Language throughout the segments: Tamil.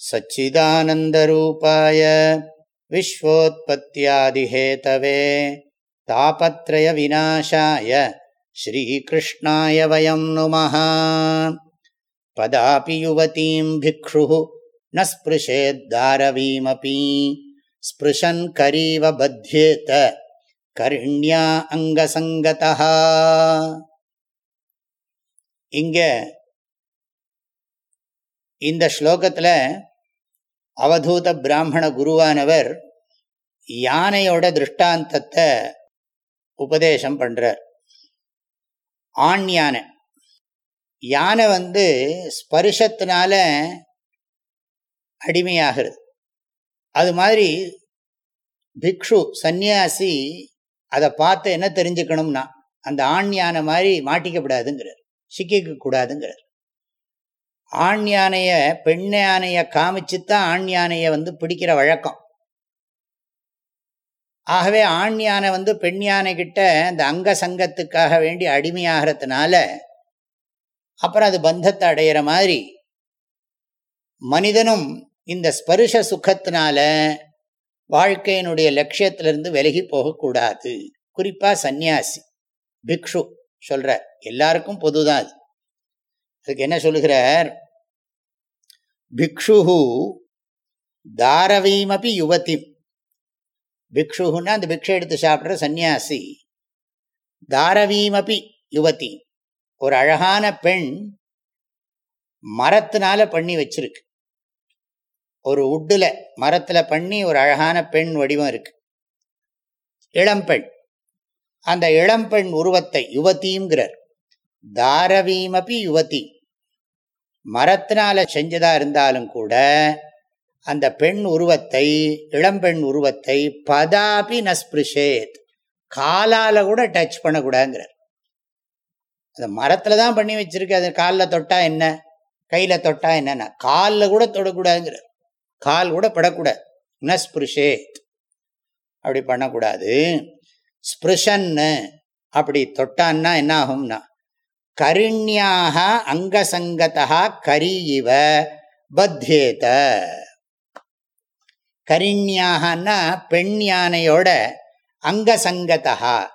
सच्चिदानन्दरूपाय विश्वोत्पत्त्यादिहेतवे तापत्रयविनाशाय श्रीकृष्णाय वयं नुमः पदापि युवतीं भिक्षुः न स्पृशेद्दारवीमपि स्पृशन् करीव बध्येत கருண்யா அங்கசங்கதா இங்க இந்த ஸ்லோகத்தில் அவதூத பிராமண குருவானவர் யானையோட திருஷ்டாந்தத்தை உபதேசம் பண்ணுறார் ஆண் யானை. யானை வந்து ஸ்பரிசத்தினால அடிமையாகிறது. அது மாதிரி பிக்ஷு சந்நியாசி அதை பார்த்து என்ன தெரிஞ்சுக்கணும்னா அந்த ஆண் யானை மாதிரி மாட்டிக்கப்படாதுங்கிறார் சிக்கிக்க கூடாதுங்கிறார். ஆண் யானைய பெண் யானைய காமிச்சுத்தான் ஆண் யானையை வந்து பிடிக்கிற வழக்கம். ஆகவே ஆண் யானை வந்து பெண் யானை கிட்ட அந்த அங்க சங்கத்துக்காக வேண்டி அடிமையாகிறதுனால அப்புறம் அது பந்தத்தை அடையிற மாதிரி மனிதனும் இந்த ஸ்பருஷ சுகத்தினால வாழ்க்கையினுடைய லட்சியத்திலிருந்து விலகி போகக்கூடாது. குறிப்பா சந்நியாசி பிக்ஷு சொல்ற எல்லாருக்கும் பொதுதான் அது. அதுக்கு என்ன சொல்லுகிறார்? பிக்ஷு தாரவீமபி யுவதி பிக்ஷுன்னா அந்த பிக்ஷை எடுத்து சாப்பிட்ற சன்னியாசி தாரவீமபி யுவதி. ஒரு அழகான பெண் மரத்தினால பண்ணி வச்சிருக்கு. ஒரு உட்டில் மரத்தில் பண்ணி ஒரு அழகான பெண் வடிவம் இருக்கு. இளம்பெண் அந்த இளம்பெண் உருவத்தை யுவதிங்கிறார். தாரவீமபி யுவதி. மரத்தினால செஞ்சதா இருந்தாலும் கூட அந்த பெண் உருவத்தை இளம்பெண் உருவத்தை பதாபி நஸ்பிருஷேத் காலால கூட டச் பண்ணக்கூடாதுங்கிறார். அந்த மரத்துல தான் பண்ணி வச்சிருக்கு அது காலில் தொட்டா என்ன? கையில தொட்டா என்னன்னா காலில் கூட தொடக்கூடாதுங்கிறார். கால் கூட படக்கூடாது. நஸ்பிருஷேத். அப்படி பண்ணக்கூடாது. ஸ்பிருஷன்னு அப்படி தொட்டான்னா என்ன ஆகும்னா கருண்யாக அங்கசங்கதா கரி இவ பத்யேத. கரிண்யாகனா பெண் யானையோட அங்கசங்கதா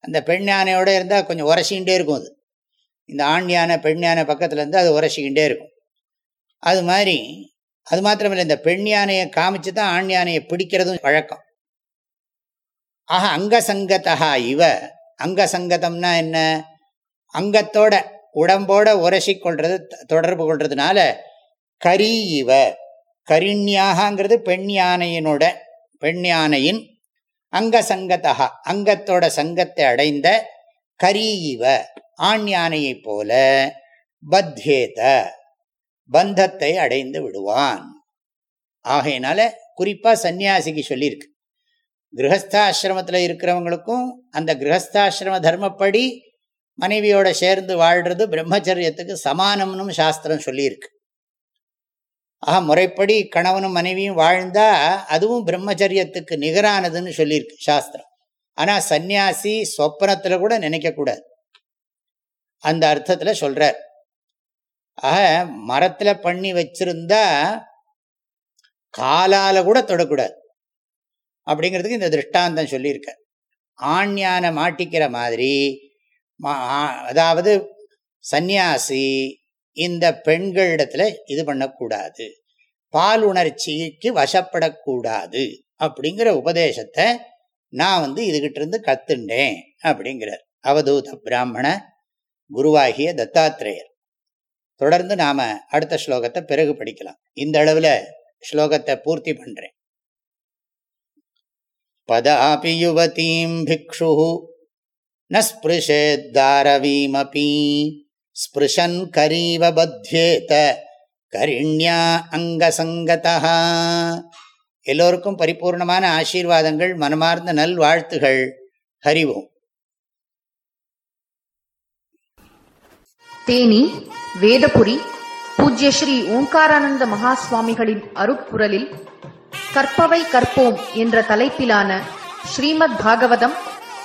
அந்த பெண் யானையோட இருந்தால் கொஞ்சம் உரசிக்கிட்டே இருக்கும் அது. இந்த ஆண் யானை பெண் யானை பக்கத்தில் இருந்து அது உரசிக்கிட்டே இருக்கும். அது மாதிரி அது மாத்திரமில்லை இந்த பெண் யானையை காமிச்சு தான் ஆண் யானையை பிடிக்கிறதும் வழக்கம். ஆக அங்கசங்கதா இவ. அங்கசங்கதம்னா என்ன? அங்கத்தோட உடம்போட உரசி கொள்வது தொடர்பு கொள்றதுனால கரி இவ. கரிண்யாகங்கிறது பெண் யானையினோட பெண் யானையின் அங்க சங்கத்தகா அங்கத்தோட சங்கத்தை அடைந்த கரி இவ ஆண் யானையை போல பத்யேத பந்தத்தை அடைந்து விடுவான். ஆகையினால குறிப்பாக சன்னியாசிக்கு சொல்லியிருக்கு. கிரகஸ்தாசிரமத்தில் இருக்கிறவங்களுக்கும் அந்த கிரகஸ்தாசிரம தர்மப்படி மனைவியோட சேர்ந்து வாழ்கிறது பிரம்மச்சரியத்துக்கு சமானம்னு சாஸ்திரம் சொல்லியிருக்கு. ஆக முறைப்படி கணவனும் மனைவியும் வாழ்ந்தா அதுவும் பிரம்மச்சரியத்துக்கு நிகரானதுன்னு சொல்லியிருக்கு சாஸ்திரம். ஆனால் சந்நியாசி சொப்பனத்தில் கூட நினைக்கக்கூடாது அந்த அர்த்தத்தில் சொல்கிறார் ஆக மரத்தில் பண்ணி வச்சிருந்தா காலால் கூட தொடக்கூடாது. அப்படிங்கிறதுக்கு இந்த திருஷ்டாந்தம் சொல்லியிருக்க ஆண்யான மாட்டிக்கிற மாதிரி அதாவது சந்நியாசி இந்த பெண்களிடத்துல இது பண்ணக்கூடாது. பால் உணர்ச்சிக்கு வசப்படக்கூடாது அப்படிங்கிற உபதேசத்தை நான் வந்து இதுகிட்ட இருந்து கத்துண்டேன் அப்படிங்கிறார். அவதூத பிராமண குருவாகிய தத்தாத்திரேயர் தொடர்ந்து நாம அடுத்த ஸ்லோகத்தை பிறகு படிக்கலாம். இந்த அளவுல ஸ்லோகத்தை பூர்த்தி பண்றேன். பதாபி யுவதீம் பிக்ஷு ந ஸ்பிருஷேத்தாரவீமபி ஸ்பிருஷன் கரீவ பத்யேத கரிண்யா அங்கசங்கதா எல்லோருக்கும் பரிபூர்ணமான ஆசீர்வாதங்கள் மனமார்ந்த நல் வாழ்த்துகள் ஹரிவோம். தேனி வேதபுரி பூஜ்ய ஸ்ரீ ஓங்காரானந்த மகா சுவாமிகளின் அருப்புரலில் கற்பவை கற்போம் என்ற தலைப்பிலான ஸ்ரீமத் பாகவதம்